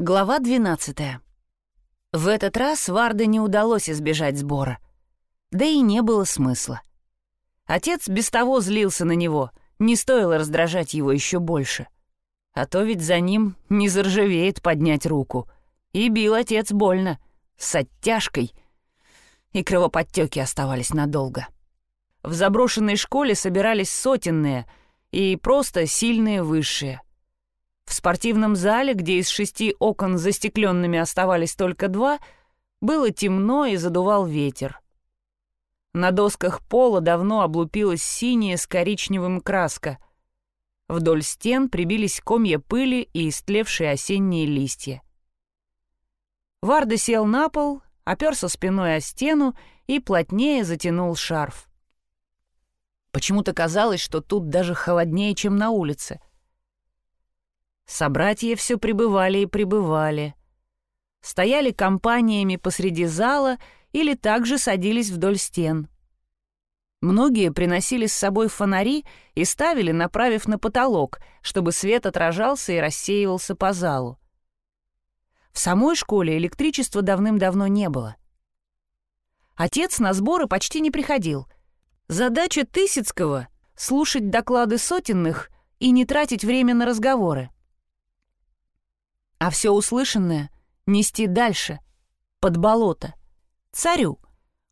Глава 12. В этот раз Варде не удалось избежать сбора. Да и не было смысла. Отец без того злился на него, не стоило раздражать его еще больше. А то ведь за ним не заржавеет поднять руку. И бил отец больно, с оттяжкой, и кровоподтеки оставались надолго. В заброшенной школе собирались сотенные и просто сильные высшие — в спортивном зале, где из шести окон застекленными оставались только два, было темно и задувал ветер. На досках пола давно облупилась синяя с коричневым краска. Вдоль стен прибились комья пыли и истлевшие осенние листья. Варда сел на пол, оперся спиной о стену и плотнее затянул шарф. Почему-то казалось, что тут даже холоднее, чем на улице — Собратья все пребывали и пребывали. Стояли компаниями посреди зала или также садились вдоль стен. Многие приносили с собой фонари и ставили, направив на потолок, чтобы свет отражался и рассеивался по залу. В самой школе электричества давным-давно не было. Отец на сборы почти не приходил. Задача Тысяцкого — слушать доклады сотенных и не тратить время на разговоры а все услышанное нести дальше, под болото, царю.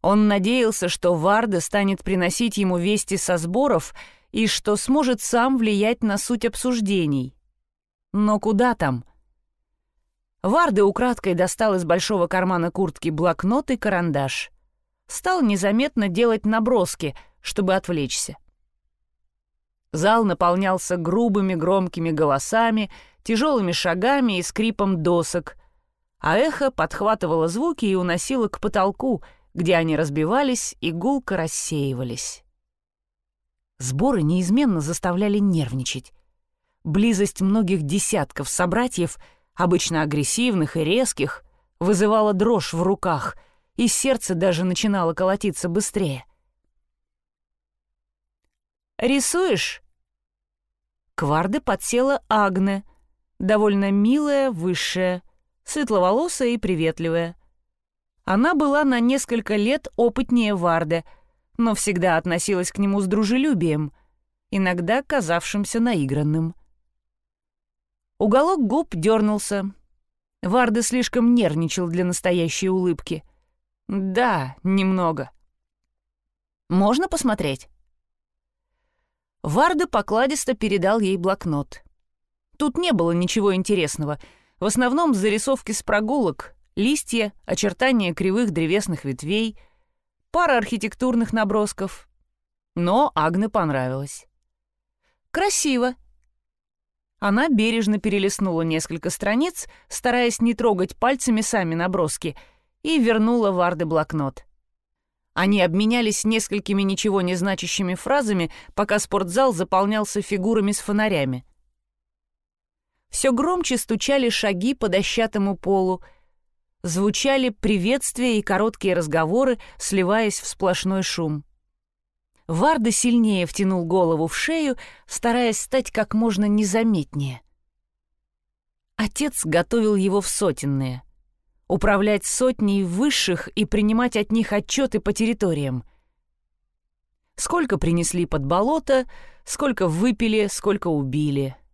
Он надеялся, что Варда станет приносить ему вести со сборов и что сможет сам влиять на суть обсуждений. Но куда там? Варда украдкой достал из большого кармана куртки блокнот и карандаш. Стал незаметно делать наброски, чтобы отвлечься. Зал наполнялся грубыми громкими голосами, тяжелыми шагами и скрипом досок, а эхо подхватывало звуки и уносило к потолку, где они разбивались и гулко рассеивались. Сборы неизменно заставляли нервничать. Близость многих десятков собратьев, обычно агрессивных и резких, вызывала дрожь в руках, и сердце даже начинало колотиться быстрее. «Рисуешь?» К Варде подсела Агне — довольно милая, высшая, светловолосая и приветливая. Она была на несколько лет опытнее Варда, но всегда относилась к нему с дружелюбием, иногда казавшимся наигранным. Уголок губ дернулся. Варда слишком нервничал для настоящей улыбки. «Да, немного». «Можно посмотреть?» Варда покладисто передал ей блокнот. Тут не было ничего интересного. В основном зарисовки с прогулок, листья, очертания кривых древесных ветвей, пара архитектурных набросков. Но Агне понравилось. «Красиво!» Она бережно перелистнула несколько страниц, стараясь не трогать пальцами сами наброски, и вернула Варде блокнот. Они обменялись несколькими ничего не значащими фразами, пока спортзал заполнялся фигурами с фонарями все громче стучали шаги по дощатому полу, звучали приветствия и короткие разговоры, сливаясь в сплошной шум. Варда сильнее втянул голову в шею, стараясь стать как можно незаметнее. Отец готовил его в сотенные. Управлять сотней высших и принимать от них отчеты по территориям. Сколько принесли под болото, сколько выпили, сколько убили —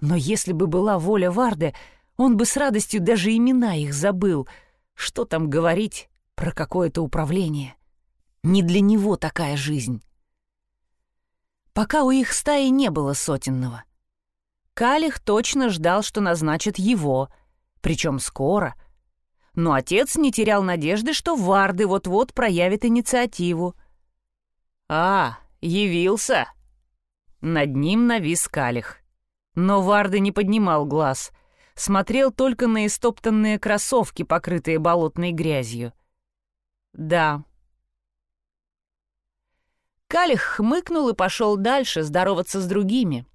но если бы была воля Варде, он бы с радостью даже имена их забыл. Что там говорить про какое-то управление? Не для него такая жизнь. Пока у их стаи не было сотенного. Калих точно ждал, что назначат его, причем скоро. Но отец не терял надежды, что Варды вот-вот проявит инициативу. «А, явился!» Над ним навис Калих. Но Варды не поднимал глаз, смотрел только на истоптанные кроссовки, покрытые болотной грязью. «Да». Калих хмыкнул и пошел дальше здороваться с другими.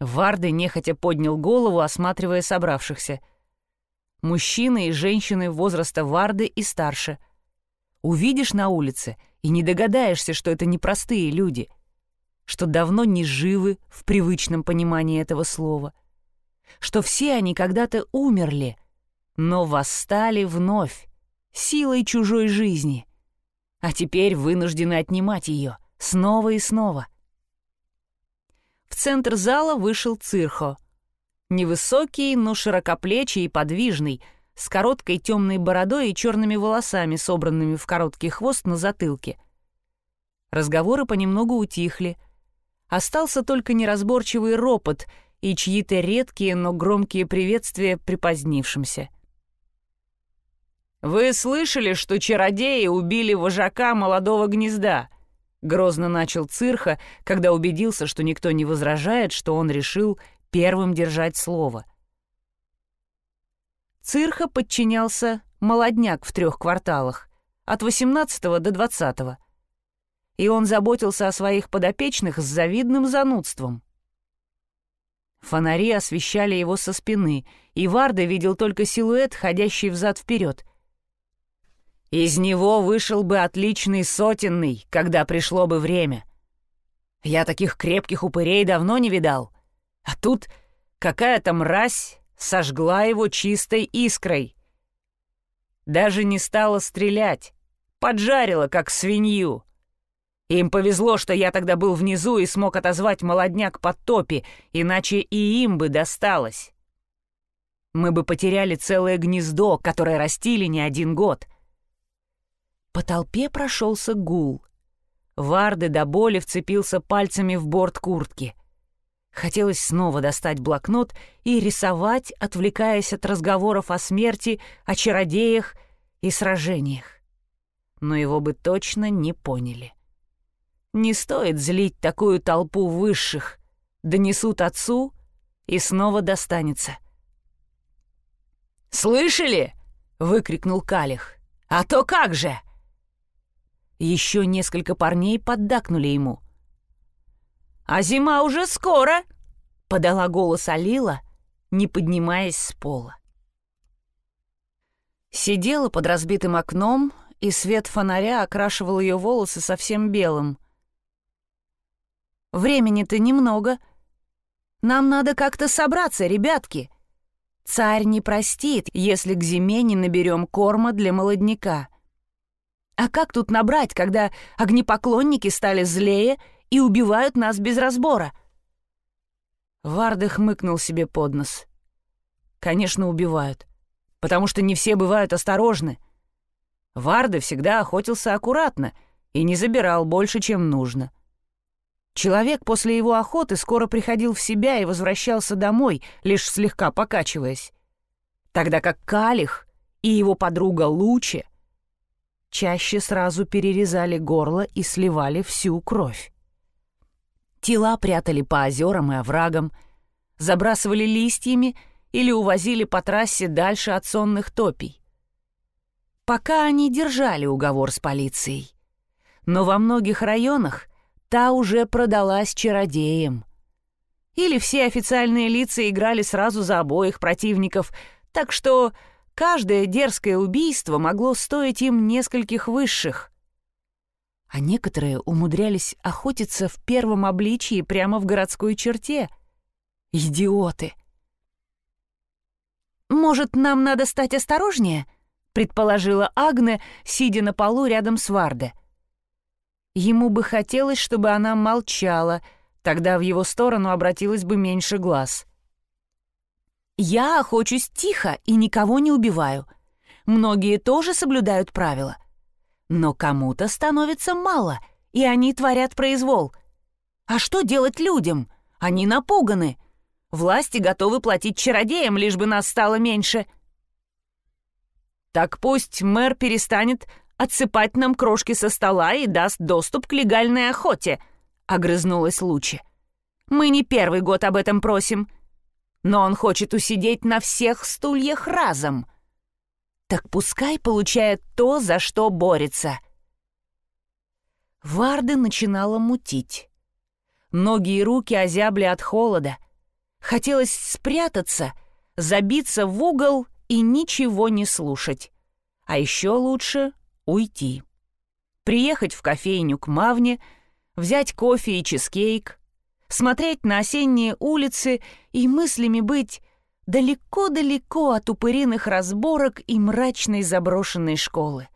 Варды нехотя поднял голову, осматривая собравшихся. Мужчины и женщины возраста Варды и старше. Увидишь на улице и не догадаешься, что это непростые люди — что давно не живы в привычном понимании этого слова. что все они когда-то умерли, но восстали вновь, силой чужой жизни, а теперь вынуждены отнимать ее снова и снова. В центр зала вышел Цирхо. Невысокий, но широкоплечий и подвижный, с короткой темной бородой и черными волосами, собранными в короткий хвост на затылке. Разговоры понемногу утихли. Остался только неразборчивый ропот и чьи-то редкие, но громкие приветствия припозднившимся. «Вы слышали, что чародеи убили вожака молодого гнезда?» Грозно начал Цирха, когда убедился, что никто не возражает, что он решил первым держать слово. Цирха подчинялся молодняк в трех кварталах, от 18 до 20 -го. И он заботился о своих подопечных с завидным занудством. Фонари освещали его со спины, и Варда видел только силуэт, ходящий взад-вперед — из него вышел бы отличный сотенный, когда пришло бы время. Я таких крепких упырей давно не видал. А тут какая-то мразь сожгла его чистой искрой. Даже не стала стрелять, поджарила, как свинью. Им повезло, что я тогда был внизу и смог отозвать молодняк под топи, иначе и им бы досталось. Мы бы потеряли целое гнездо, которое растили не один год — по толпе прошелся гул. Варды до боли вцепился пальцами в борт куртки. Хотелось снова достать блокнот и рисовать, отвлекаясь от разговоров о смерти, о чародеях и сражениях. Но его бы точно не поняли. Не стоит злить такую толпу высших. Донесут отцу и снова достанется. «Слышали?» — выкрикнул Калих. «А то как же!» Еще несколько парней поддакнули ему. «А зима уже скоро!» — подала голос Алила, не поднимаясь с пола. Сидела под разбитым окном, и свет фонаря окрашивал ее волосы совсем белым. «Времени-то немного. Нам надо как-то собраться, ребятки. Царь не простит, если к зиме не наберем корма для молодняка». А как тут набрать, когда огнепоклонники стали злее и убивают нас без разбора? Варды хмыкнул себе под нос. Конечно, убивают, потому что не все бывают осторожны. Варды всегда охотился аккуратно и не забирал больше, чем нужно. Человек после его охоты скоро приходил в себя и возвращался домой, лишь слегка покачиваясь. Тогда как Калих и его подруга Лучи — чаще сразу перерезали горло и сливали всю кровь. Тела прятали по озерам и оврагам, забрасывали листьями или увозили по трассе дальше от сонных топий. Пока они держали уговор с полицией. Но во многих районах та уже продалась чародеям. Или все официальные лица играли сразу за обоих противников, так что Каждое дерзкое убийство могло стоить им нескольких высших. А некоторые умудрялись охотиться в первом обличии прямо в городской черте. Идиоты! «Может, нам надо стать осторожнее?» — предположила Агне, сидя на полу рядом с Варде. Ему бы хотелось, чтобы она молчала, тогда в его сторону обратилось бы меньше глаз — я охочусь тихо и никого не убиваю. Многие тоже соблюдают правила. Но кому-то становится мало, и они творят произвол. А что делать людям? Они напуганы. Власти готовы платить чародеям, лишь бы нас стало меньше. Так пусть мэр перестанет отсыпать нам крошки со стола и даст доступ к легальной охоте, — огрызнулась Лучи. Мы не первый год об этом просим но он хочет усидеть на всех стульях разом. Так пускай получает то, за что борется. Варды начинала мутить. Ноги и руки озябли от холода. Хотелось спрятаться, забиться в угол и ничего не слушать. А еще лучше уйти. Приехать в кофейню к Мавне, взять кофе и чизкейк, смотреть на осенние улицы и мыслями быть далеко-далеко от упыриных разборок и мрачной заброшенной школы.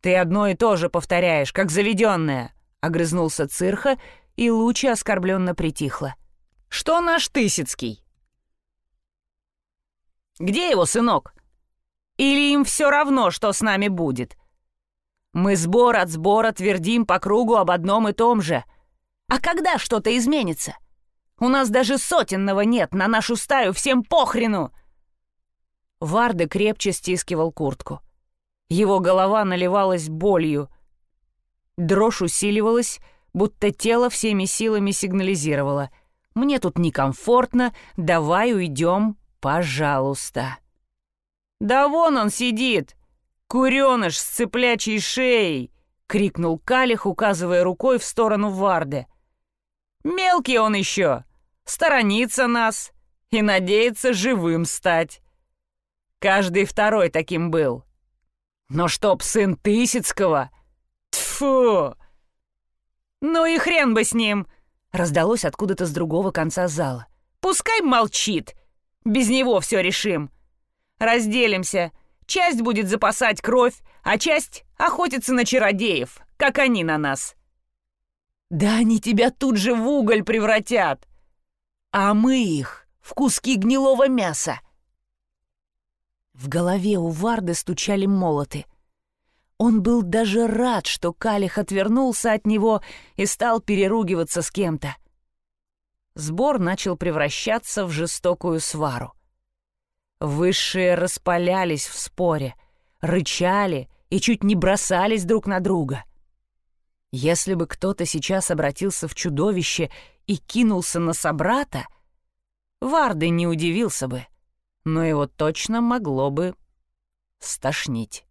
«Ты одно и то же повторяешь, как заведенная», — огрызнулся Цирха, и Луча оскорбленно притихла. «Что наш Тысяцкий?» «Где его сынок? Или им все равно, что с нами будет? Мы сбор от сбора твердим по кругу об одном и том же. А когда что-то изменится? У нас даже сотенного нет, на нашу стаю всем похрену!» Варда крепче стискивал куртку. Его голова наливалась болью. Дрожь усиливалась, будто тело всеми силами сигнализировало. «Мне тут некомфортно, давай уйдем, пожалуйста». «Да вон он сидит! Куреныш с цыплячьей шеей!» — крикнул Калих, указывая рукой в сторону Варды. «Мелкий он еще! сторонится нас и надеется живым стать. Каждый второй таким был. Но чтоб сын Тысяцкого... Тьфу! Ну и хрен бы с ним! Раздалось откуда-то с другого конца зала. Пускай молчит. Без него все решим. Разделимся. Часть будет запасать кровь, а часть охотится на чародеев, как они на нас. Да они тебя тут же в уголь превратят а мы их в куски гнилого мяса. В голове у Варды стучали молоты. Он был даже рад, что Калих отвернулся от него и стал переругиваться с кем-то. Сбор начал превращаться в жестокую свару. Высшие распалялись в споре, рычали и чуть не бросались друг на друга. Если бы кто-то сейчас обратился в чудовище и кинулся на собрата, Варды не удивился бы, но его точно могло бы стошнить.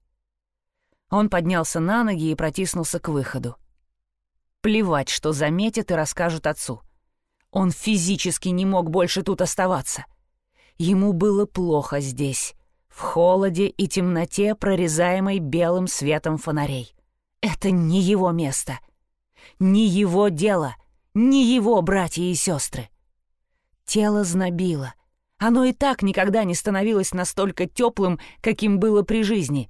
Он поднялся на ноги и протиснулся к выходу. Плевать, что заметят и расскажут отцу. Он физически не мог больше тут оставаться. Ему было плохо здесь, в холоде и темноте, прорезаемой белым светом фонарей. Это не его место, не его дело — не его братья и сестры. Тело знобило. Оно и так никогда не становилось настолько теплым, каким было при жизни.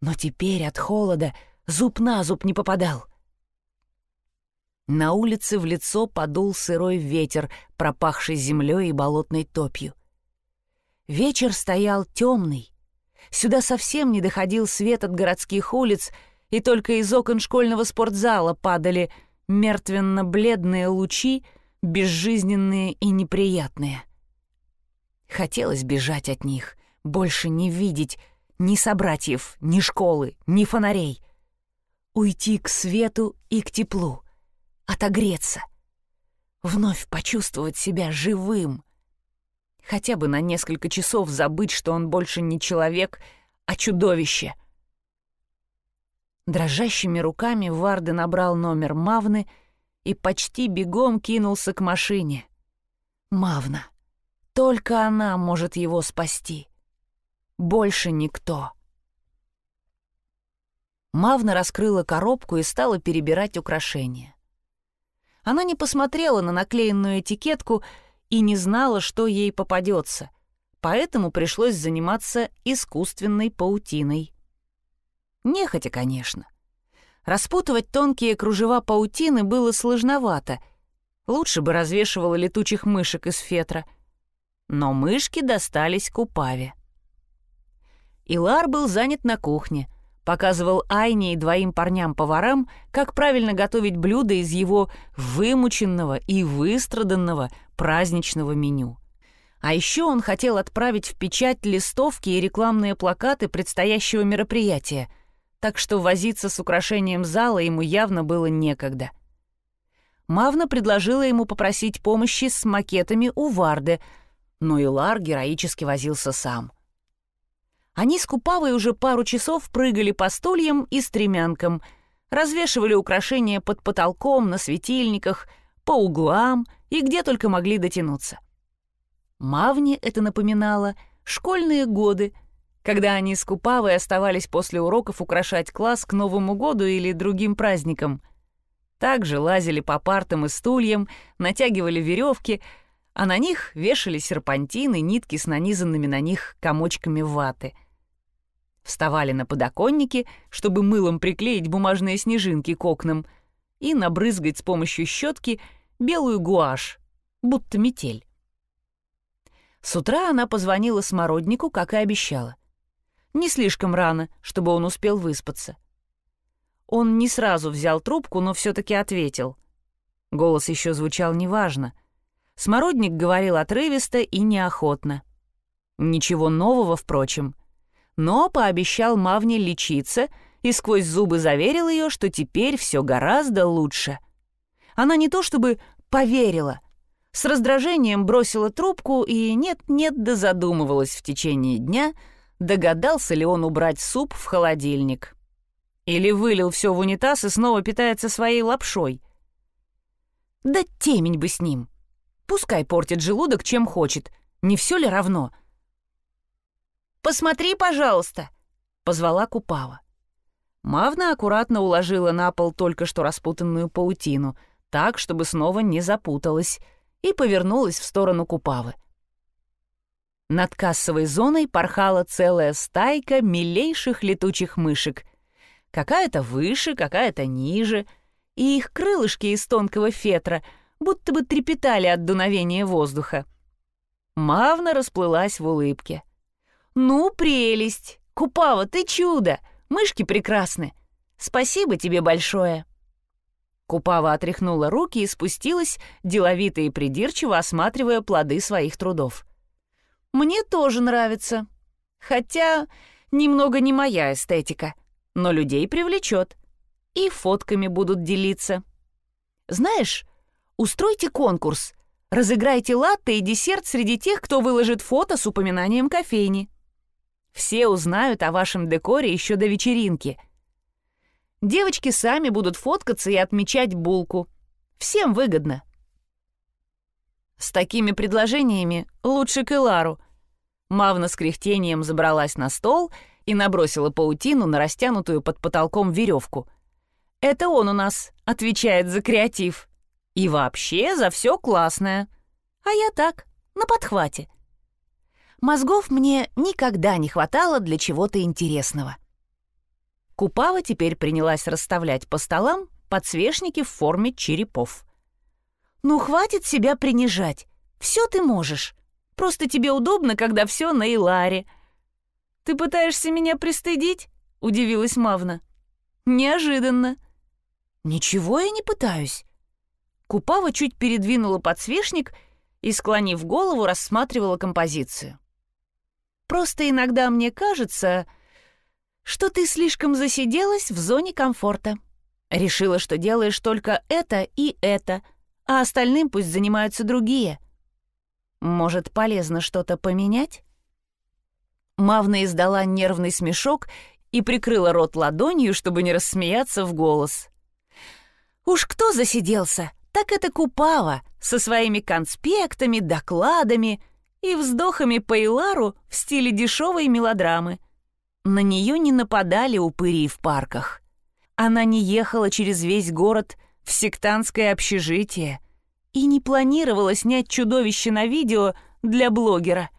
Но теперь от холода зуб на зуб не попадал. На улице в лицо подул сырой ветер, пропахший землей и болотной топью. Вечер стоял темный. Сюда совсем не доходил свет от городских улиц, и только из окон школьного спортзала падали мертвенно-бледные лучи, безжизненные и неприятные. Хотелось бежать от них, больше не видеть ни собратьев, ни школы, ни фонарей. Уйти к свету и к теплу, отогреться, вновь почувствовать себя живым. Хотя бы на несколько часов забыть, что он больше не человек, а чудовище — Дрожащими руками Варды набрал номер Мавны и почти бегом кинулся к машине. Мавна. Только она может его спасти. Больше никто. Мавна раскрыла коробку и стала перебирать украшения. Она не посмотрела на наклеенную этикетку и не знала, что ей попадется, поэтому пришлось заниматься искусственной паутиной. Нехотя, конечно. Распутывать тонкие кружева паутины было сложновато. Лучше бы развешивала летучих мышек из фетра. Но мышки достались Купаве. Илар был занят на кухне, показывал Айне и двоим парням-поварам, как правильно готовить блюда из его вымученного и выстраданного праздничного меню. А еще он хотел отправить в печать листовки и рекламные плакаты предстоящего мероприятия — так что возиться с украшением зала ему явно было некогда. Мавна предложила ему попросить помощи с макетами у Варды, но Илар героически возился сам. Они с Купавой уже пару часов прыгали по стульям и стремянкам, развешивали украшения под потолком, на светильниках, по углам и где только могли дотянуться. Мавне это напоминало школьные годы — когда они с Купавой оставались после уроков украшать класс к Новому году или другим праздникам. Также лазили по партам и стульям, натягивали веревки, а на них вешали серпантины, нитки с нанизанными на них комочками ваты. Вставали на подоконники, чтобы мылом приклеить бумажные снежинки к окнам и набрызгать с помощью щетки белую гуашь, будто метель. С утра она позвонила Смороднику, как и обещала. Не слишком рано, чтобы он успел выспаться. Он не сразу взял трубку, но все-таки ответил. Голос еще звучал неважно. Смородник говорил отрывисто и неохотно. Ничего нового, впрочем. Но пообещал Мавне лечиться и сквозь зубы заверил ее, что теперь все гораздо лучше. Она не то чтобы поверила, с раздражением бросила трубку и нет-нет да задумывалась в течение дня, догадался ли он убрать суп в холодильник. Или вылил все в унитаз и снова питается своей лапшой. Да темень бы с ним. Пускай портит желудок, чем хочет. Не все ли равно? «Посмотри, пожалуйста», — позвала Купава. Мавна аккуратно уложила на пол только что распутанную паутину, так, чтобы снова не запуталась, и повернулась в сторону Купавы. Над кассовой зоной порхала целая стайка милейших летучих мышек — Какая-то выше, какая-то ниже, и их крылышки из тонкого фетра будто бы трепетали от дуновения воздуха. Мавна расплылась в улыбке. «Ну, прелесть! Купава, ты чудо! Мышки прекрасны! Спасибо тебе большое!» Купава отряхнула руки и спустилась, деловито и придирчиво осматривая плоды своих трудов. «Мне тоже нравится. Хотя немного не моя эстетика но людей привлечет. И фотками будут делиться. Знаешь, устройте конкурс. Разыграйте латте и десерт среди тех, кто выложит фото с упоминанием кофейни. Все узнают о вашем декоре еще до вечеринки. Девочки сами будут фоткаться и отмечать булку. Всем выгодно. С такими предложениями лучше к Элару. Мавна с кряхтением забралась на стол и набросила паутину на растянутую под потолком веревку. «Это он у нас отвечает за креатив. И вообще за все классное. А я так, на подхвате. Мозгов мне никогда не хватало для чего-то интересного». Купава теперь принялась расставлять по столам подсвечники в форме черепов. «Ну, хватит себя принижать. Все ты можешь. Просто тебе удобно, когда все на Иларе», «Ты пытаешься меня пристыдить?» — удивилась Мавна. «Неожиданно». «Ничего я не пытаюсь». Купава чуть передвинула подсвечник и, склонив голову, рассматривала композицию. «Просто иногда мне кажется, что ты слишком засиделась в зоне комфорта. Решила, что делаешь только это и это, а остальным пусть занимаются другие. Может, полезно что-то поменять?» Мавна издала нервный смешок и прикрыла рот ладонью, чтобы не рассмеяться в голос. «Уж кто засиделся, так это Купава со своими конспектами, докладами и вздохами по Илару в стиле дешевой мелодрамы. На нее не нападали упыри в парках. Она не ехала через весь город в сектантское общежитие и не планировала снять чудовище на видео для блогера.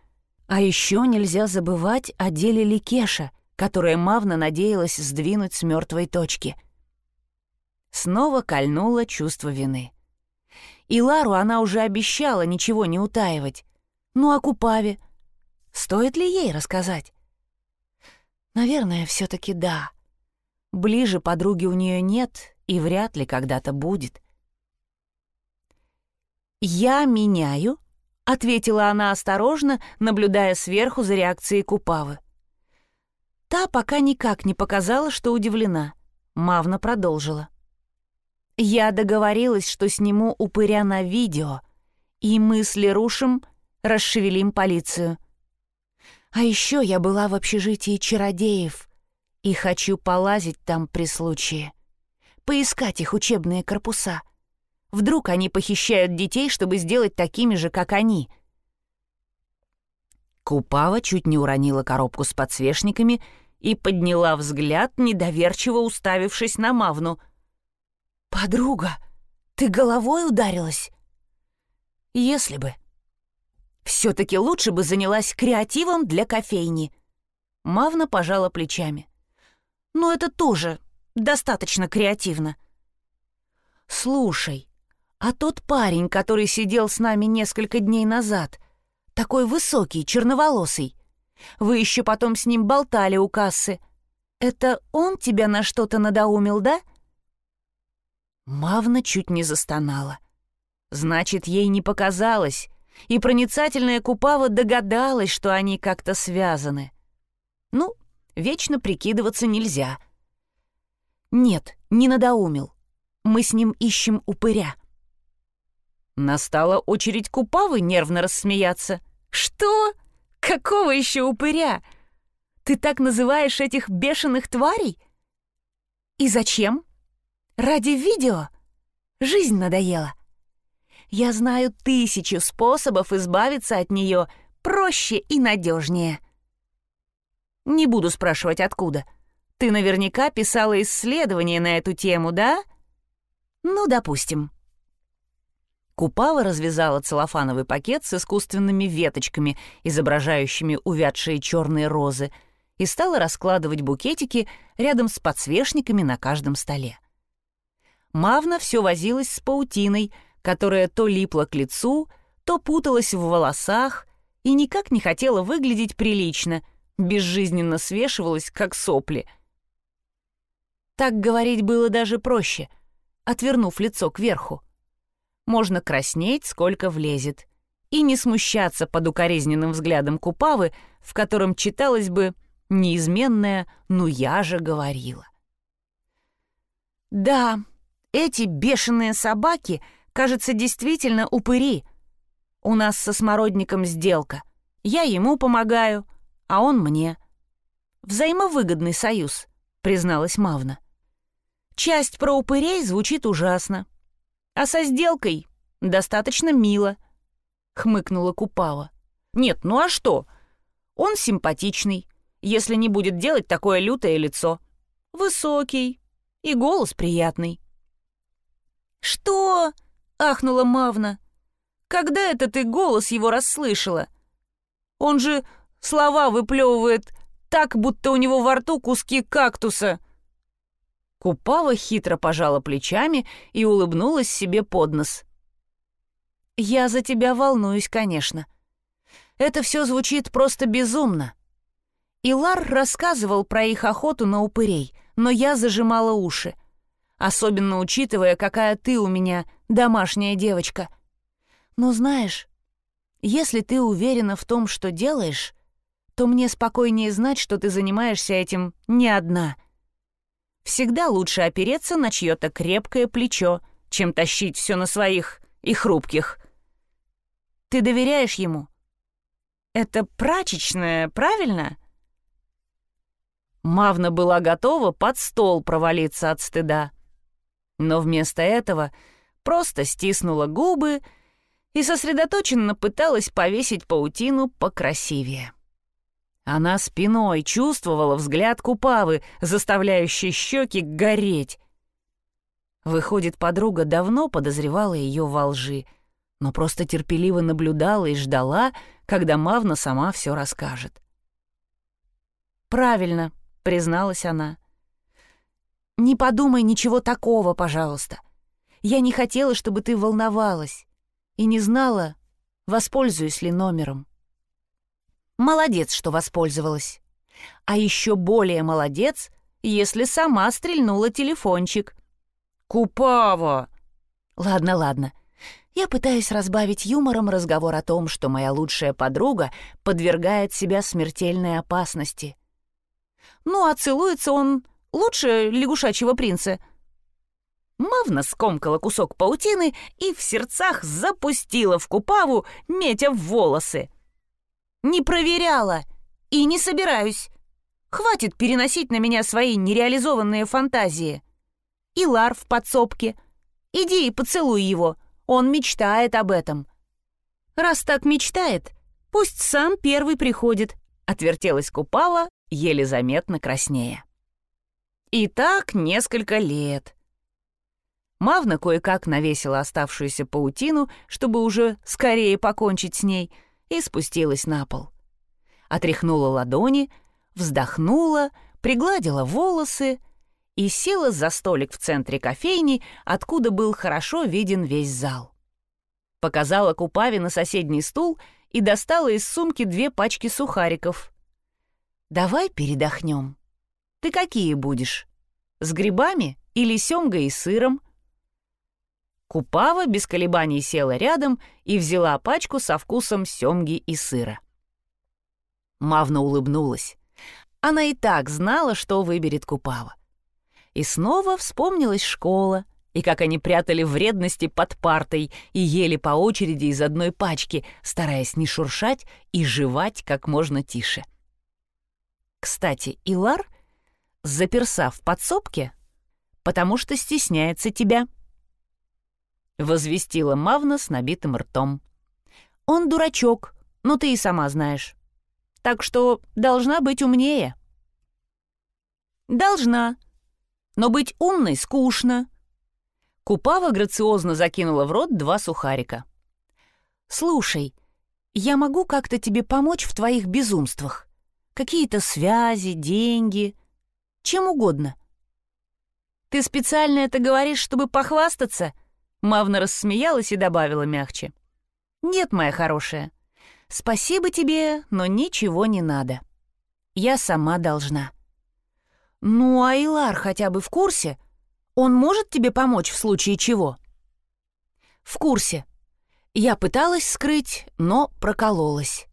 А еще нельзя забывать о деле Ликеша, которое Мавна надеялась сдвинуть с мертвой точки. Снова кольнуло чувство вины. И Лару она уже обещала ничего не утаивать. Ну а Купаве? Стоит ли ей рассказать? Наверное, все таки да. Ближе подруги у нее нет и вряд ли когда-то будет. «Я меняю ответила она осторожно, наблюдая сверху за реакцией Купавы. Та пока никак не показала, что удивлена. Мавна продолжила. «Я договорилась, что сниму упыря на видео, и мы с расшевелим полицию. А еще я была в общежитии чародеев и хочу полазить там при случае, поискать их учебные корпуса». Вдруг они похищают детей, чтобы сделать такими же, как они. Купава чуть не уронила коробку с подсвечниками и подняла взгляд, недоверчиво уставившись на Мавну. «Подруга, ты головой ударилась?» «Если бы», Все-таки лучше бы занялась креативом для кофейни. Мавна пожала плечами. Ну, это тоже достаточно креативно. Слушай, а тот парень, который сидел с нами несколько дней назад, такой высокий, черноволосый, вы еще потом с ним болтали у кассы. Это он тебя на что-то надоумил, да? Мавна чуть не застонала. Значит, ей не показалось и проницательная Купава догадалась, что они как-то связаны. Ну, вечно прикидываться нельзя. Нет, не надоумил. Мы с ним ищем упыря. Настала очередь Купавы нервно рассмеяться. «Что? Какого еще упыря? Ты так называешь этих бешеных тварей? И зачем? Ради видео? Жизнь надоела. Я знаю тысячу способов избавиться от нее проще и надежнее. Не буду спрашивать, откуда. Ты наверняка писала исследование на эту тему, да? Ну, допустим. Купава развязала целлофановый пакет с искусственными веточками, изображающими увядшие черные розы, и стала раскладывать букетики рядом с подсвечниками на каждом столе. Мавна все возилась с паутиной — которая то липла к лицу, то путалась в волосах и никак не хотела выглядеть прилично, безжизненно свешивалась, как сопли. Так говорить было даже проще, отвернув лицо кверху. Можно краснеть, сколько влезет, и не смущаться под укоризненным взглядом Купавы, в котором читалось бы неизменное «ну я же говорила». Да, эти бешеные собаки — Кажется, действительно упыри. У нас со смородником сделка. Я ему помогаю, а он мне. Взаимовыгодный союз, призналась Мавна. Часть про упырей звучит ужасно. А со сделкой достаточно мило, хмыкнула Купава. Нет, ну а что? Он симпатичный, если не будет делать такое лютое лицо. Высокий и голос приятный. «Что?» — ахнула Мавна. «Когда это ты голос его расслышала? Он же слова выплевывает так, будто у него во рту куски кактуса». Купава хитро пожала плечами и улыбнулась себе под нос. «Я за тебя волнуюсь, конечно. Это все звучит просто безумно. Илар рассказывал про их охоту на упырей, но я зажимала уши особенно учитывая, какая ты у меня домашняя девочка. Но знаешь, если ты уверена в том, что делаешь, то мне спокойнее знать, что ты занимаешься этим не одна. Всегда лучше опереться на чье-то крепкое плечо, чем тащить все на своих и хрупких. Ты доверяешь ему? Это прачечная, правильно? Мавна была готова под стол провалиться от стыда но вместо этого просто стиснула губы и сосредоточенно пыталась повесить паутину покрасивее. Она спиной чувствовала взгляд Купавы, заставляющий щеки гореть. Выходит, подруга давно подозревала ее во лжи, но просто терпеливо наблюдала и ждала, когда Мавна сама все расскажет. «Правильно», — призналась она. «Не подумай ничего такого, пожалуйста. Я не хотела, чтобы ты волновалась. И не знала, воспользуюсь ли номером». Молодец, что воспользовалась. А еще более молодец, если сама стрельнула телефончик. «Купава!» «Ладно, ладно. Я пытаюсь разбавить юмором разговор о том, что моя лучшая подруга подвергает себя смертельной опасности. Ну, а целуется он Лучше лягушачьего принца». Мавна скомкала кусок паутины и в сердцах запустила в купаву, метя в волосы. «Не проверяла и не собираюсь. Хватит переносить на меня свои нереализованные фантазии. И Лар в подсобке. Иди и поцелуй его, он мечтает об этом». «Раз так мечтает, пусть сам первый приходит», — отвертелась Купава, еле заметно краснее. И так несколько лет. Мавна кое-как навесила оставшуюся паутину, чтобы уже скорее покончить с ней, и спустилась на пол. Отряхнула ладони, вздохнула, пригладила волосы и села за столик в центре кофейни, откуда был хорошо виден весь зал. Показала Купаве на соседний стул и достала из сумки две пачки сухариков. «Давай передохнем. Ты какие будешь? С грибами или семгой и сыром?» Купава без колебаний села рядом и взяла пачку со вкусом семги и сыра. Мавна улыбнулась. Она и так знала, что выберет Купава. И снова вспомнилась школа, и как они прятали вредности под партой и ели по очереди из одной пачки, стараясь не шуршать и жевать как можно тише. Кстати, Илар заперса в подсобке, потому что стесняется тебя —— возвестила Мавна с набитым ртом. «Он дурачок, но ты и сама знаешь. Так что должна быть умнее». «Должна. Но быть умной скучно». Купава грациозно закинула в рот два сухарика. «Слушай, я могу как-то тебе помочь в твоих безумствах? Какие-то связи, деньги, чем угодно». «Ты специально это говоришь, чтобы похвастаться?» Мавна рассмеялась и добавила мягче. «Нет, моя хорошая, спасибо тебе, но ничего не надо. Я сама должна». «Ну, а Илар хотя бы в курсе? Он может тебе помочь в случае чего?» «В курсе. Я пыталась скрыть, но прокололась».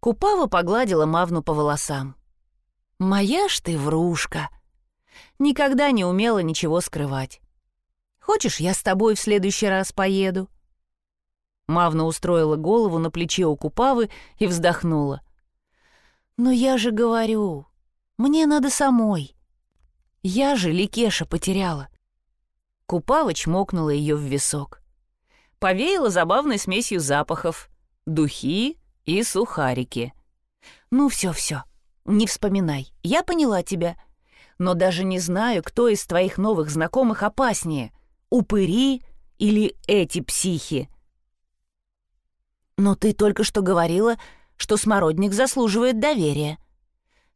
Купава погладила Мавну по волосам. «Моя ж ты врушка!» Никогда не умела ничего скрывать. Хочешь, я с тобой в следующий раз поеду?» Мавна устроила голову на плече у Купавы и вздохнула. «Но я же говорю, мне надо самой. Я же Ликеша потеряла». Купава чмокнула ее в висок. Повеяла забавной смесью запахов. Духи и сухарики. «Ну все-все, не вспоминай, я поняла тебя. Но даже не знаю, кто из твоих новых знакомых опаснее — упыри или эти психи. Но ты только что говорила, что смородник заслуживает доверия.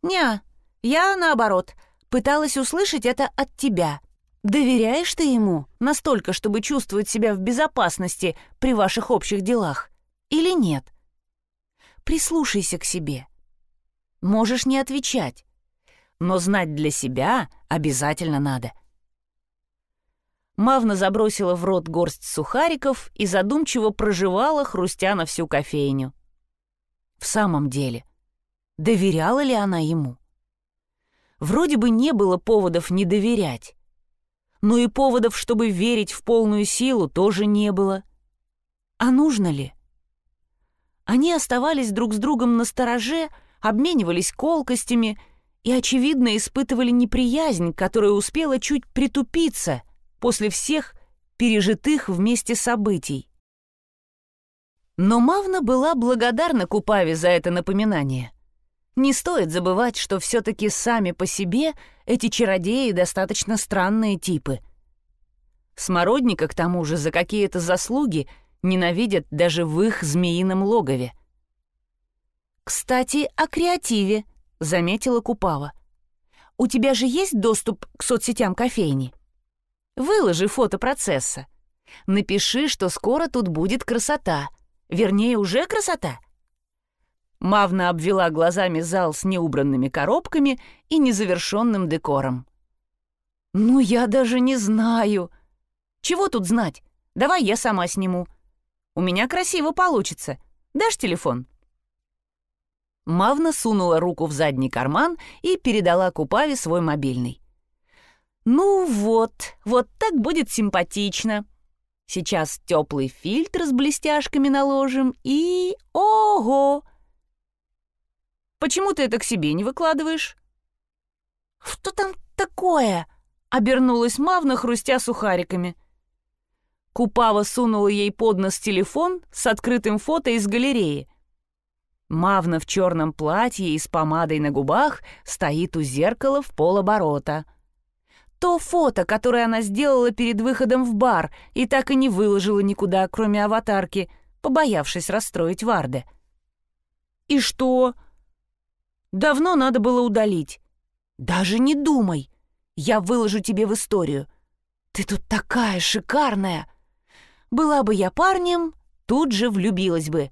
Ня, я, наоборот, пыталась услышать это от тебя. Доверяешь ты ему настолько, чтобы чувствовать себя в безопасности при ваших общих делах? Или нет? Прислушайся к себе. Можешь не отвечать, но знать для себя обязательно надо — Мавна забросила в рот горсть сухариков и задумчиво проживала, хрустя на всю кофейню. В самом деле, доверяла ли она ему? Вроде бы не было поводов не доверять. Но и поводов, чтобы верить в полную силу, тоже не было. А нужно ли? Они оставались друг с другом на стороже, обменивались колкостями и, очевидно, испытывали неприязнь, которая успела чуть притупиться — после всех пережитых вместе событий. Но Мавна была благодарна Купаве за это напоминание. Не стоит забывать, что все-таки сами по себе эти чародеи достаточно странные типы. Смородника, к тому же, за какие-то заслуги ненавидят даже в их змеином логове. «Кстати, о креативе», — заметила Купава. «У тебя же есть доступ к соцсетям кофейни?» Выложи фото процесса. Напиши, что скоро тут будет красота. Вернее, уже красота. Мавна обвела глазами зал с неубранными коробками и незавершенным декором. «Ну, я даже не знаю. Чего тут знать? Давай я сама сниму. У меня красиво получится. Дашь телефон?» Мавна сунула руку в задний карман и передала Купаве свой мобильный. Ну вот, вот так будет симпатично. Сейчас теплый фильтр с блестяшками наложим и... Ого! Почему ты это к себе не выкладываешь? Что там такое? Обернулась Мавна, хрустя сухариками. Купава сунула ей под нос телефон с открытым фото из галереи. Мавна в черном платье и с помадой на губах стоит у зеркала в полоборота — то фото, которое она сделала перед выходом в бар и так и не выложила никуда, кроме аватарки, побоявшись расстроить Варде. «И что?» «Давно надо было удалить». «Даже не думай. Я выложу тебе в историю. Ты тут такая шикарная. Была бы я парнем, тут же влюбилась бы.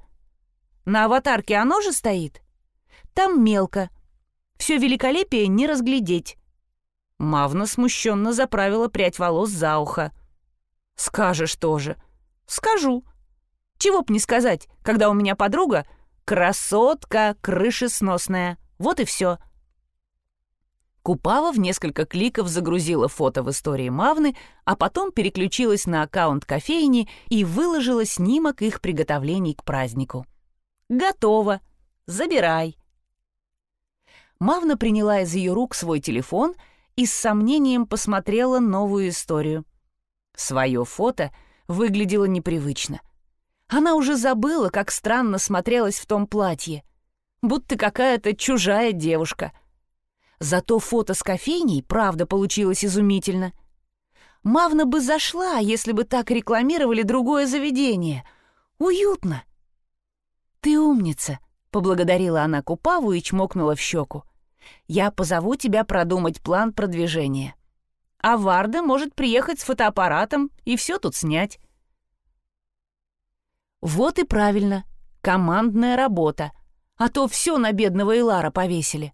На аватарке оно же стоит? Там мелко. Все великолепие не разглядеть». Мавна смущенно заправила прядь волос за ухо. «Скажешь тоже». «Скажу. Чего б не сказать, когда у меня подруга — красотка крышесносная. Вот и все. Купава в несколько кликов загрузила фото в истории Мавны, а потом переключилась на аккаунт кофейни и выложила снимок их приготовлений к празднику. «Готово. Забирай». Мавна приняла из ее рук свой телефон и с сомнением посмотрела новую историю. Свое фото выглядело непривычно. Она уже забыла, как странно смотрелась в том платье. Будто какая-то чужая девушка — Зато фото с кофейней, правда, получилось изумительно. Мавна бы зашла, если бы так рекламировали другое заведение. Уютно. «Ты умница», — поблагодарила она Купаву и чмокнула в щеку. «Я позову тебя продумать план продвижения. А Варда может приехать с фотоаппаратом и все тут снять». Вот и правильно. Командная работа. А то все на бедного Илара повесили.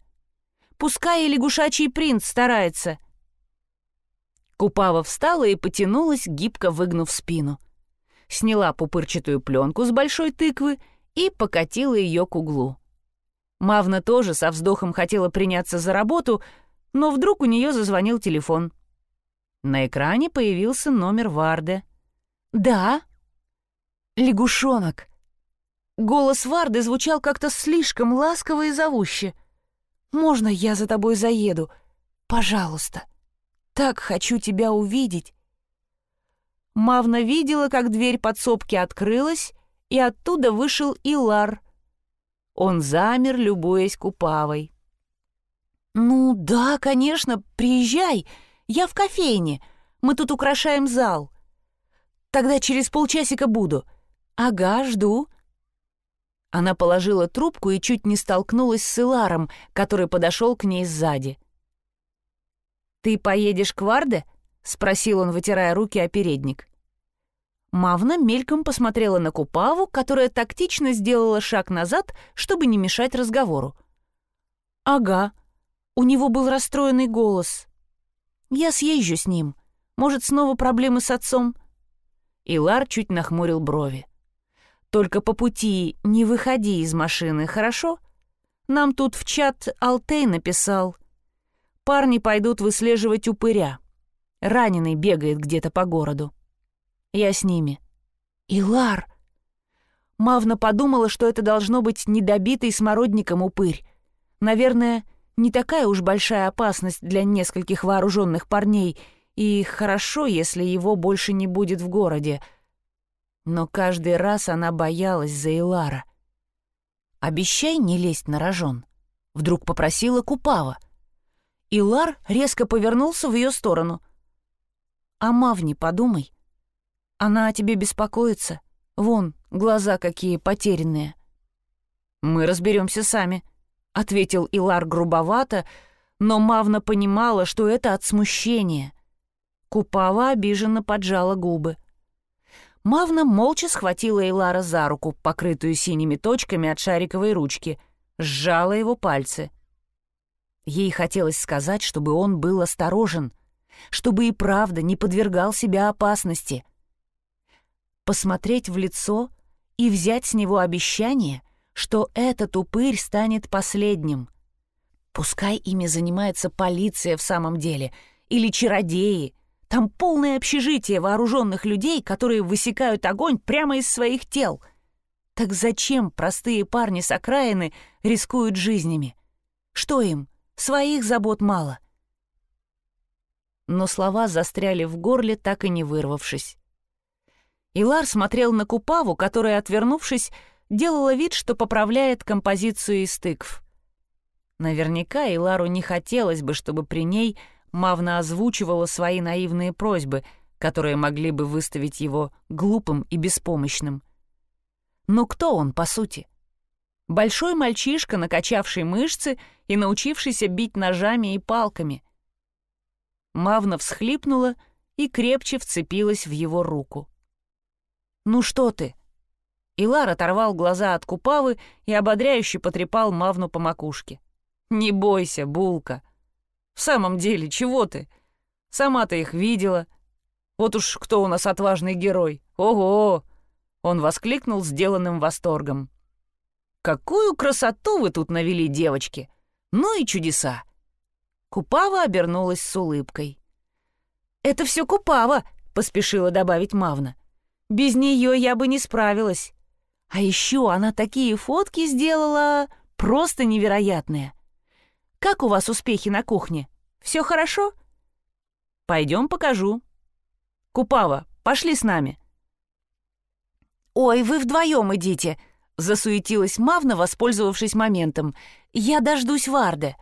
Пускай и лягушачий принц старается». Купава встала и потянулась, гибко выгнув спину. Сняла пупырчатую пленку с большой тыквы и покатила ее к углу. Мавна тоже со вздохом хотела приняться за работу, но вдруг у нее зазвонил телефон. На экране появился номер Варды. «Да?» «Лягушонок». Голос Варды звучал как-то слишком ласково и зовуще — можно я за тобой заеду? Пожалуйста. Так хочу тебя увидеть». Мавна видела, как дверь подсобки открылась, и оттуда вышел Илар. Он замер, любуясь Купавой. «Ну да, конечно, приезжай. Я в кофейне. Мы тут украшаем зал. Тогда через полчасика буду. Ага, жду. Она положила трубку и чуть не столкнулась с Иларом, который подошел к ней сзади. «Ты поедешь к Варде?» — спросил он, вытирая руки о передник. Мавна мельком посмотрела на Купаву, которая тактично сделала шаг назад, чтобы не мешать разговору. «Ага, у него был расстроенный голос. Я съезжу с ним. Может, снова проблемы с отцом?» Илар чуть нахмурил брови. Только по пути не выходи из машины, хорошо? Нам тут в чат Алтей написал. Парни пойдут выслеживать упыря. Раненый бегает где-то по городу. Я с ними. Илар! Мавна подумала, что это должно быть недобитый смородником упырь. Наверное, не такая уж большая опасность для нескольких вооруженных парней, и хорошо, если его больше не будет в городе — но каждый раз она боялась за Илара. «Обещай не лезть на рожон», — вдруг попросила Купава. Илар резко повернулся в ее сторону. «О Мавне подумай. Она о тебе беспокоится. Вон, глаза какие потерянные». «Мы разберемся сами», — ответил Илар грубовато, но Мавна понимала, что это от смущения. Купава обиженно поджала губы. Мавна молча схватила Эйлара за руку, покрытую синими точками от шариковой ручки, сжала его пальцы. Ей хотелось сказать, чтобы он был осторожен, чтобы и правда не подвергал себя опасности. Посмотреть в лицо и взять с него обещание, что этот упырь станет последним. Пускай ими занимается полиция в самом деле, или чародеи, там полное общежитие вооруженных людей, которые высекают огонь прямо из своих тел. Так зачем простые парни с окраины рискуют жизнями? Что им, своих забот мало? Но слова застряли в горле, так и не вырвавшись. Илар смотрел на Купаву, которая, отвернувшись, делала вид, что поправляет композицию из тыкв. Наверняка Илару не хотелось бы, чтобы при ней Мавна озвучивала свои наивные просьбы, которые могли бы выставить его глупым и беспомощным. Но кто он, по сути? Большой мальчишка, накачавший мышцы и научившийся бить ножами и палками. Мавна всхлипнула и крепче вцепилась в его руку. «Ну что ты?» Илар оторвал глаза от купавы и ободряюще потрепал Мавну по макушке. «Не бойся, булка. В самом деле, чего ты? Сама-то их видела. Вот уж кто у нас отважный герой. Ого!» Он воскликнул сделанным восторгом. «Какую красоту вы тут навели, девочки! Ну и чудеса!» Купава обернулась с улыбкой. «Это все Купава!» — поспешила добавить Мавна. «Без нее я бы не справилась. А еще она такие фотки сделала, просто невероятные. Как у вас успехи на кухне? Все хорошо? Пойдем покажу. Купава, пошли с нами. Ой, вы вдвоем идите, засуетилась Мавна, воспользовавшись моментом. Я дождусь Варды.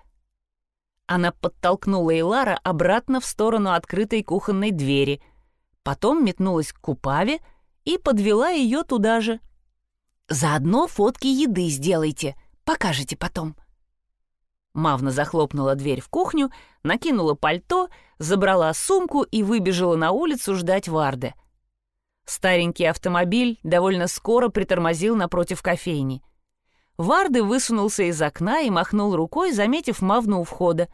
Она подтолкнула Илара обратно в сторону открытой кухонной двери, потом метнулась к Купаве и подвела ее туда же. Заодно фотки еды сделайте, покажете потом». Мавна захлопнула дверь в кухню, накинула пальто, забрала сумку и выбежала на улицу ждать Варды. Старенький автомобиль довольно скоро притормозил напротив кофейни. Варды высунулся из окна и махнул рукой, заметив Мавну у входа.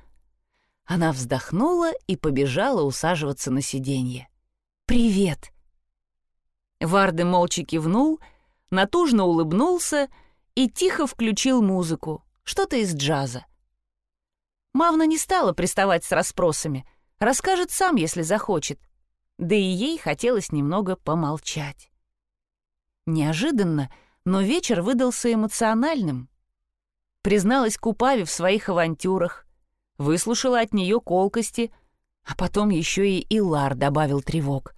Она вздохнула и побежала усаживаться на сиденье. «Привет!» Варды молча кивнул — натужно улыбнулся и тихо включил музыку, что-то из джаза. Мавна не стала приставать с расспросами, расскажет сам, если захочет. Да и ей хотелось немного помолчать. Неожиданно, но вечер выдался эмоциональным. Призналась Купаве в своих авантюрах, выслушала от нее колкости, а потом еще и Илар добавил тревог.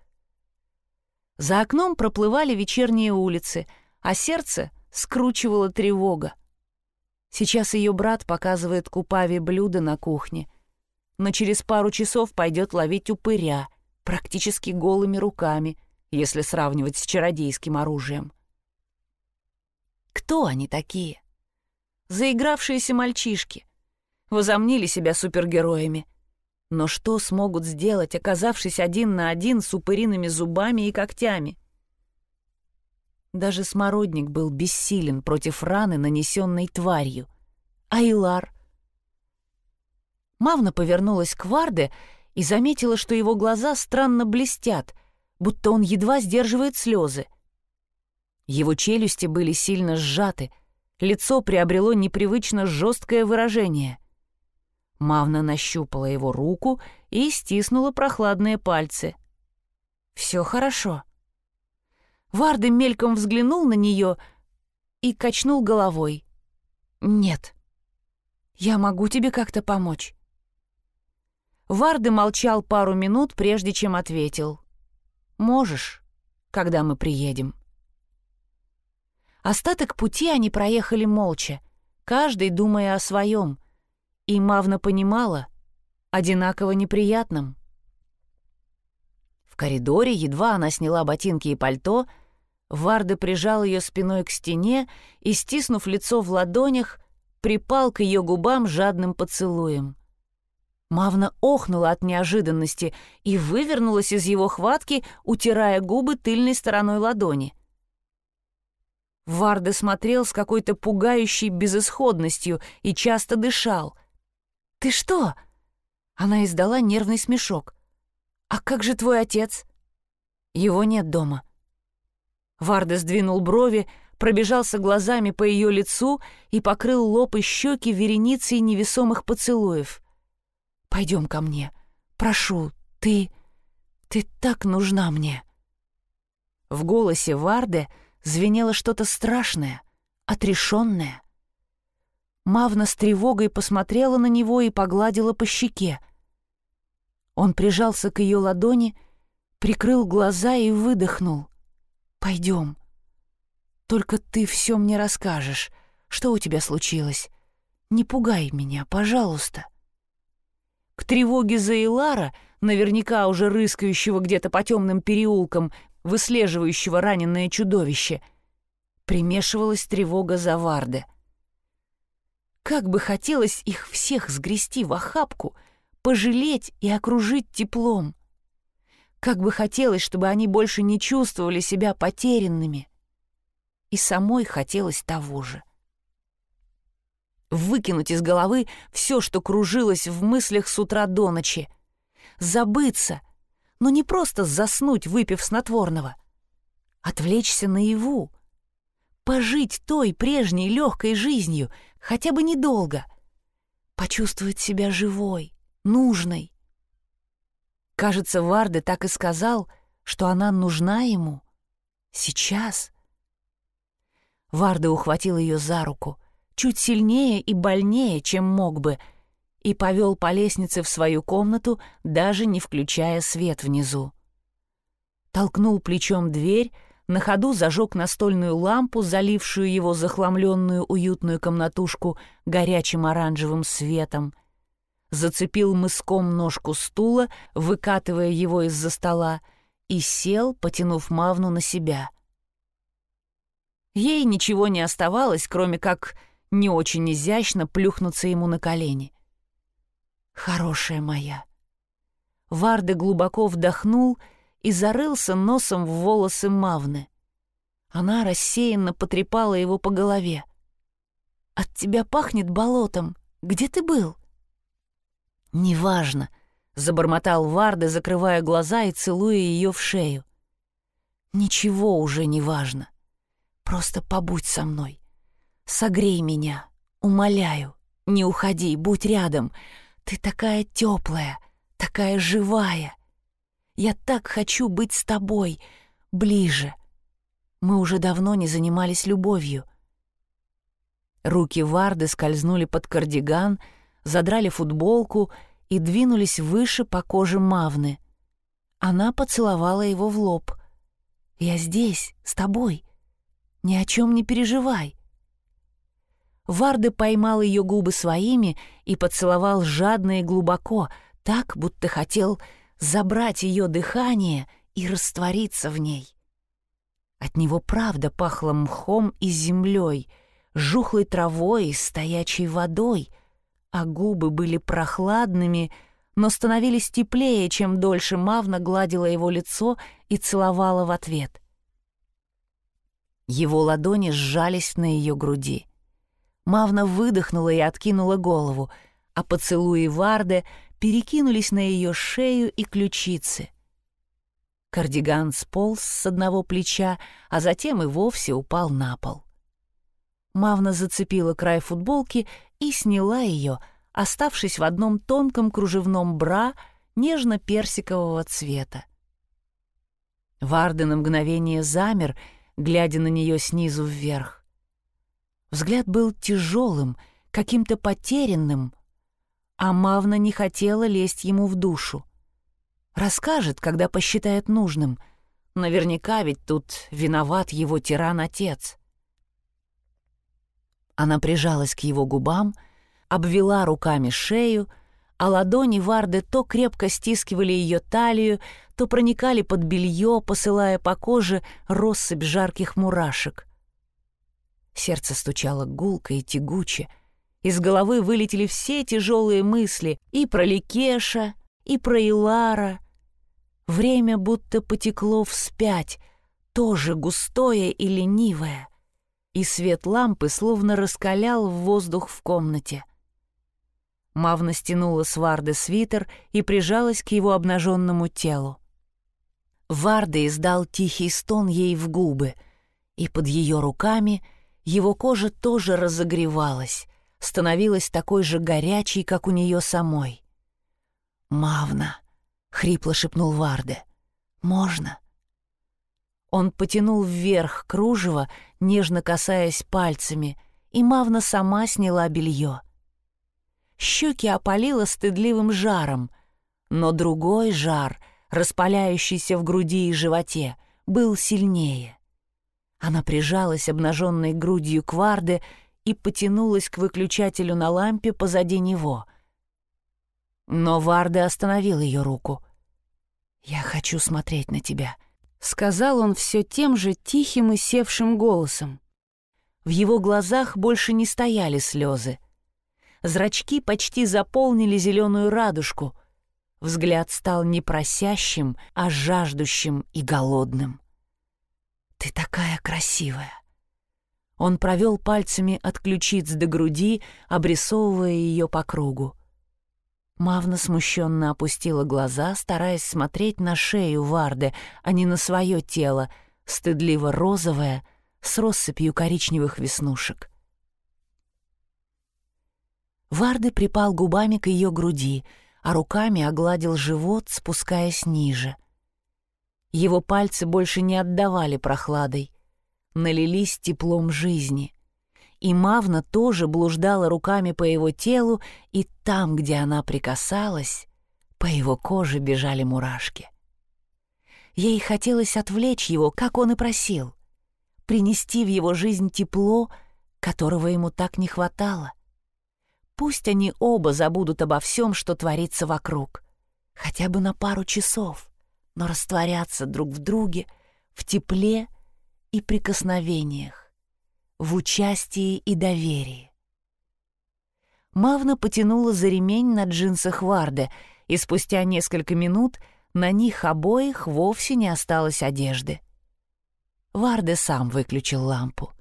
За окном проплывали вечерние улицы — а сердце скручивало тревога. Сейчас ее брат показывает Купаве блюдо на кухне, но через пару часов пойдет ловить упыря, практически голыми руками, если сравнивать с чародейским оружием. Кто они такие? Заигравшиеся мальчишки. Возомнили себя супергероями. Но что смогут сделать, оказавшись один на один с упыриными зубами и когтями? Даже смородник был бессилен против раны, нанесенной тварью. Айлар. Мавна повернулась к Варде и заметила, что его глаза странно блестят, будто он едва сдерживает слезы. Его челюсти были сильно сжаты, лицо приобрело непривычно жесткое выражение. Мавна нащупала его руку и стиснула прохладные пальцы. «Все хорошо», Варды мельком взглянул на нее и качнул головой. «Нет. Я могу тебе как-то помочь». Варды молчал пару минут, прежде чем ответил. «Можешь, когда мы приедем». Остаток пути они проехали молча, каждый думая о своем, и Мавна понимала, одинаково неприятным. В коридоре едва она сняла ботинки и пальто — Варда прижал ее спиной к стене и, стиснув лицо в ладонях, припал к ее губам жадным поцелуем. Мавна охнула от неожиданности и вывернулась из его хватки, утирая губы тыльной стороной ладони. Варда смотрел с какой-то пугающей безысходностью и часто дышал. «Ты что?» Она издала нервный смешок. «А как же твой отец?» «Его нет дома». Варда сдвинул брови, пробежался глазами по ее лицу и покрыл лоб и щеки вереницей невесомых поцелуев. «Пойдем ко мне. Прошу, ты... ты так нужна мне». В голосе Варды звенело что-то страшное, отрешенное. Мавна с тревогой посмотрела на него и погладила по щеке. Он прижался к ее ладони, прикрыл глаза и выдохнул. Пойдем. Только ты все мне расскажешь. Что у тебя случилось? Не пугай меня, пожалуйста. К тревоге за Илара, наверняка уже рыскающего где-то по темным переулкам, выслеживающего раненое чудовище, примешивалась тревога за Варде. Как бы хотелось их всех сгрести в охапку, пожалеть и окружить теплом. Как бы хотелось, чтобы они больше не чувствовали себя потерянными. И самой хотелось того же. Выкинуть из головы все, что кружилось в мыслях с утра до ночи. Забыться, но не просто заснуть, выпив снотворного. Отвлечься наяву. Пожить той прежней легкой жизнью, хотя бы недолго. Почувствовать себя живой, нужной. Кажется, Варде так и сказал, что она нужна ему. Сейчас. Варда ухватил ее за руку, чуть сильнее и больнее, чем мог бы, и повел по лестнице в свою комнату, даже не включая свет внизу. Толкнул плечом дверь, на ходу зажег настольную лампу, залившую его захламленную уютную комнатушку горячим оранжевым светом — зацепил мыском ножку стула, выкатывая его из-за стола, и сел, потянув Мавну на себя. Ей ничего не оставалось, кроме как не очень изящно плюхнуться ему на колени. «Хорошая моя». Варде глубоко вдохнул и зарылся носом в волосы Мавны. Она рассеянно потрепала его по голове. «От тебя пахнет болотом. Где ты был?» «Неважно», — забормотал Варда, закрывая глаза и целуя ее в шею. «Ничего уже не важно. Просто побудь со мной. Согрей меня, умоляю. Не уходи, будь рядом. Ты такая теплая, такая живая. Я так хочу быть с тобой, ближе. Мы уже давно не занимались любовью». Руки Варды скользнули под кардиган, — задрали футболку и двинулись выше по коже Мавны. Она поцеловала его в лоб. «Я здесь, с тобой. Ни о чем не переживай». Варды поймал ее губы своими и поцеловал жадно и глубоко, так, будто хотел забрать ее дыхание и раствориться в ней. От него правда пахло мхом и землей, жухлой травой и стоячей водой — а губы были прохладными, но становились теплее, чем дольше Мавна гладила его лицо и целовала в ответ. Его ладони сжались на ее груди. Мавна выдохнула и откинула голову, а поцелуи Варде перекинулись на ее шею и ключицы. Кардиган сполз с одного плеча, а затем и вовсе упал на пол. Мавна зацепила край футболки и сняла ее, оставшись в одном тонком кружевном бра нежно-персикового цвета. Варда на мгновение замер, глядя на нее снизу вверх. Взгляд был тяжелым, каким-то потерянным, а Мавна не хотела лезть ему в душу. Расскажет, когда посчитает нужным. Наверняка ведь тут виноват его тиран-отец. Она прижалась к его губам, обвела руками шею, а ладони Варды то крепко стискивали ее талию, то проникали под белье, посылая по коже россыпь жарких мурашек. Сердце стучало гулко и тягуче. Из головы вылетели все тяжелые мысли и про Ликеша, и про Илара. Время будто потекло вспять, тоже густое и ленивое и свет лампы словно раскалял воздух в комнате. Мавна стянула с Варды свитер и прижалась к его обнаженному телу. Варда издал тихий стон ей в губы, и под ее руками его кожа тоже разогревалась, становилась такой же горячей, как у нее самой. «Мавна!» — хрипло шепнул Варде. «Можно?» Он потянул вверх кружево, нежно касаясь пальцами, и Мавна сама сняла белье. Щеки опалило стыдливым жаром, но другой жар, распаляющийся в груди и животе, был сильнее. Она прижалась обнаженной грудью к Варде и потянулась к выключателю на лампе позади него. Но Варде остановил ее руку. «Я хочу смотреть на тебя», сказал он все тем же тихим и севшим голосом. В его глазах больше не стояли слезы. Зрачки почти заполнили зеленую радужку. Взгляд стал не просящим, а жаждущим и голодным. «Ты такая красивая!» Он провел пальцами от ключиц до груди, обрисовывая ее по кругу. Мавна смущенно опустила глаза, стараясь смотреть на шею Варды, а не на свое тело, стыдливо розовое, с россыпью коричневых веснушек. Варды припал губами к ее груди, а руками огладил живот, спускаясь ниже. Его пальцы больше не отдавали прохладой, налились теплом жизни. И Мавна тоже блуждала руками по его телу, и там, где она прикасалась, по его коже бежали мурашки. Ей хотелось отвлечь его, как он и просил, принести в его жизнь тепло, которого ему так не хватало. Пусть они оба забудут обо всем, что творится вокруг, хотя бы на пару часов, но растворятся друг в друге, в тепле и прикосновениях, в участии и доверии. Мавна потянула за ремень на джинсах Варде, и спустя несколько минут на них обоих вовсе не осталось одежды. Варде сам выключил лампу.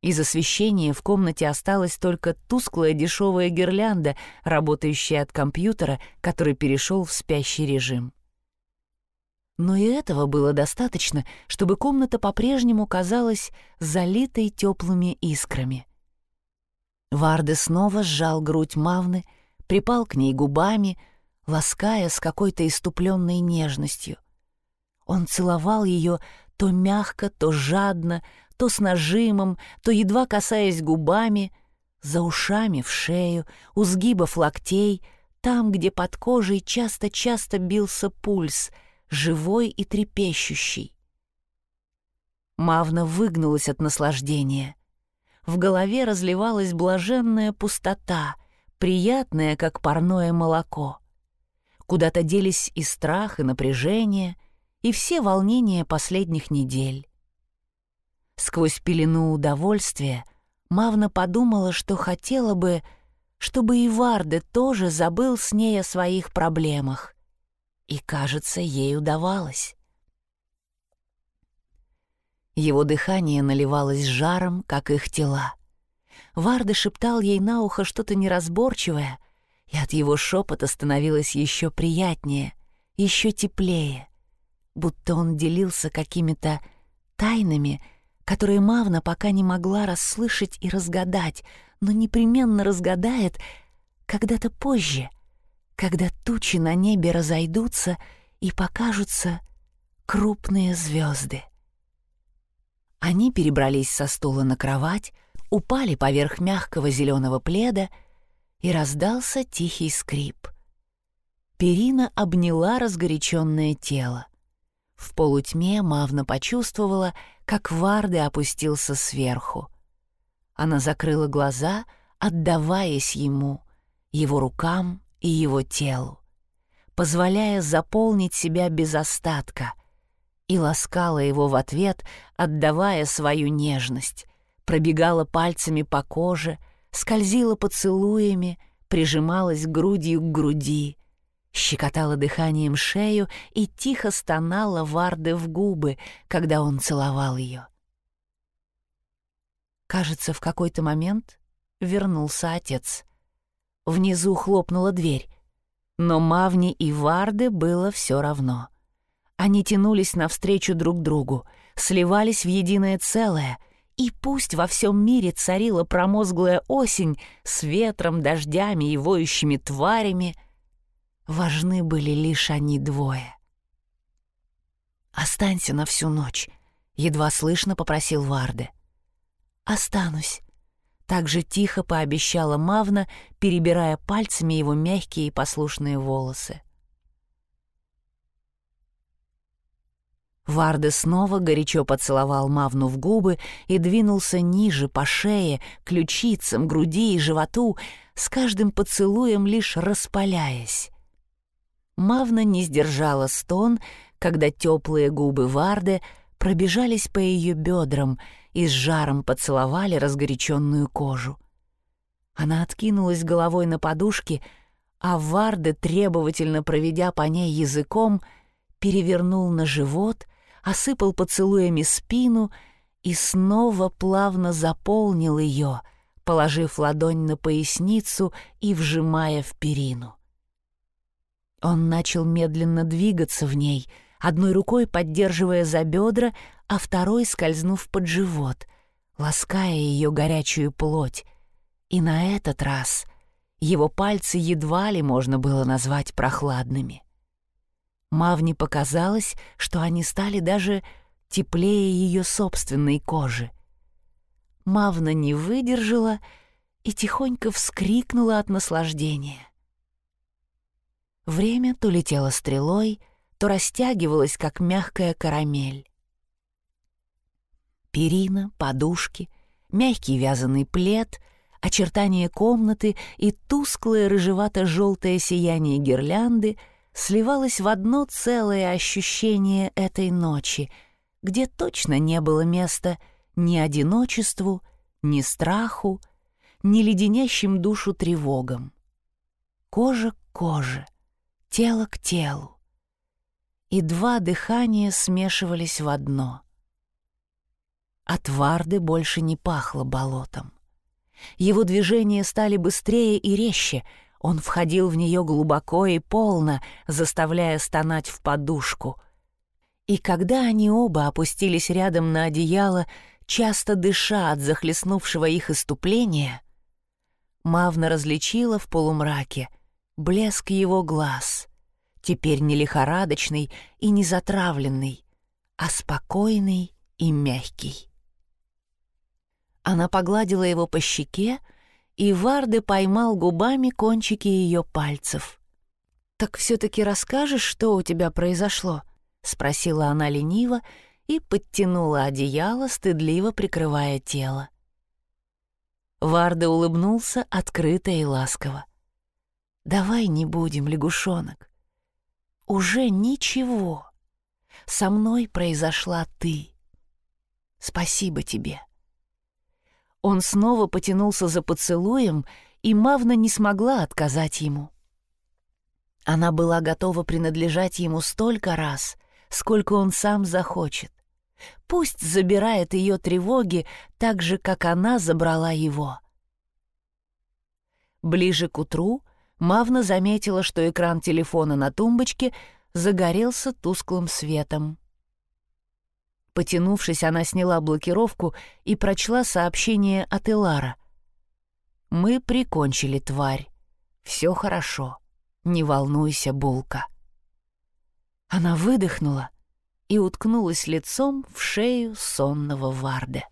Из освещения в комнате осталась только тусклая дешевая гирлянда, работающая от компьютера, который перешел в спящий режим. Но и этого было достаточно, чтобы комната по-прежнему казалась залитой теплыми искрами. Варде снова сжал грудь Мавны, припал к ней губами, лаская с какой-то иступленной нежностью. Он целовал ее то мягко, то жадно, то с нажимом, то едва касаясь губами, за ушами в шею, у сгибов локтей, там, где под кожей часто-часто бился пульс — живой и трепещущий. Мавна выгнулась от наслаждения. В голове разливалась блаженная пустота, приятная, как парное молоко. Куда-то делись и страх, и напряжение, и все волнения последних недель. Сквозь пелену удовольствия Мавна подумала, что хотела бы, чтобы и Варде тоже забыл с ней о своих проблемах. И, кажется, ей удавалось. Его дыхание наливалось жаром, как их тела. Варда шептал ей на ухо что-то неразборчивое, и от его шепота становилось еще приятнее, еще теплее, будто он делился какими-то тайнами, которые Мавна пока не могла расслышать и разгадать, но непременно разгадает когда-то позже, когда тучи на небе разойдутся и покажутся крупные звезды. Они перебрались со стула на кровать, упали поверх мягкого зеленого пледа, и раздался тихий скрип. Перина обняла разгоряченное тело. В полутьме Мавна почувствовала, как Варды опустился сверху. Она закрыла глаза, отдаваясь ему, его рукам и его телу, позволяя заполнить себя без остатка, и ласкала его в ответ, отдавая свою нежность, пробегала пальцами по коже, скользила поцелуями, прижималась грудью к груди, щекотала дыханием шею и тихо стонала Варды в губы, когда он целовал ее. Кажется, в какой-то момент вернулся отец — Внизу хлопнула дверь. Но Мавни и Варде было все равно. Они тянулись навстречу друг другу, сливались в единое целое, и пусть во всем мире царила промозглая осень с ветром, дождями и воющими тварями, важны были лишь они двое. «Останься на всю ночь», — едва слышно попросил Варде. «Останусь», так же тихо пообещала Мавна, перебирая пальцами его мягкие и послушные волосы. Варде снова горячо поцеловал Мавну в губы и двинулся ниже по шее, ключицам, груди и животу, с каждым поцелуем лишь распаляясь. Мавна не сдержала стон, когда теплые губы Варды пробежались по ее бедрам, и с жаром поцеловали разгоряченную кожу. Она откинулась головой на подушке, а Варде, требовательно проведя по ней языком, перевернул на живот, осыпал поцелуями спину и снова плавно заполнил ее, положив ладонь на поясницу и вжимая в перину. Он начал медленно двигаться в ней, одной рукой поддерживая за бедра, а второй скользнув под живот, лаская ее горячую плоть. И на этот раз его пальцы едва ли можно было назвать прохладными. Мавне показалось, что они стали даже теплее ее собственной кожи. Мавна не выдержала и тихонько вскрикнула от наслаждения. Время то летело стрелой, то растягивалось, как мягкая карамель. Перина, подушки, мягкий вязаный плед, очертания комнаты и тусклое рыжевато-желтое сияние гирлянды сливалось в одно целое ощущение этой ночи, где точно не было места ни одиночеству, ни страху, ни леденящим душу тревогам. Кожа к коже — тело к телу. И два дыхания смешивались в одно. От Варды больше не пахло болотом. Его движения стали быстрее и резче, он входил в нее глубоко и полно, заставляя стонать в подушку. И когда они оба опустились рядом на одеяло, часто дыша от захлестнувшего их иступления, Мавна различила в полумраке блеск его глаз, теперь не лихорадочный и не затравленный, а спокойный и мягкий. Она погладила его по щеке, и Варде поймал губами кончики ее пальцев. «Так все-таки расскажешь, что у тебя произошло?» — спросила она лениво и подтянула одеяло, стыдливо прикрывая тело. Варде улыбнулся открыто и ласково. Давай не будем, лягушонок. Уже ничего. Со мной произошла ты. Спасибо тебе. Он снова потянулся за поцелуем, и Мавна не смогла отказать ему. Она была готова принадлежать ему столько раз, сколько он сам захочет. Пусть забирает ее тревоги так же, как она забрала его. Ближе к утру — Мавна заметила, что экран телефона на тумбочке загорелся тусклым светом. Потянувшись, она сняла блокировку и прочла сообщение от Элара. «Мы прикончили тварь. Все хорошо. Не волнуйся, Булка». Она выдохнула и уткнулась лицом в шею сонного Варде.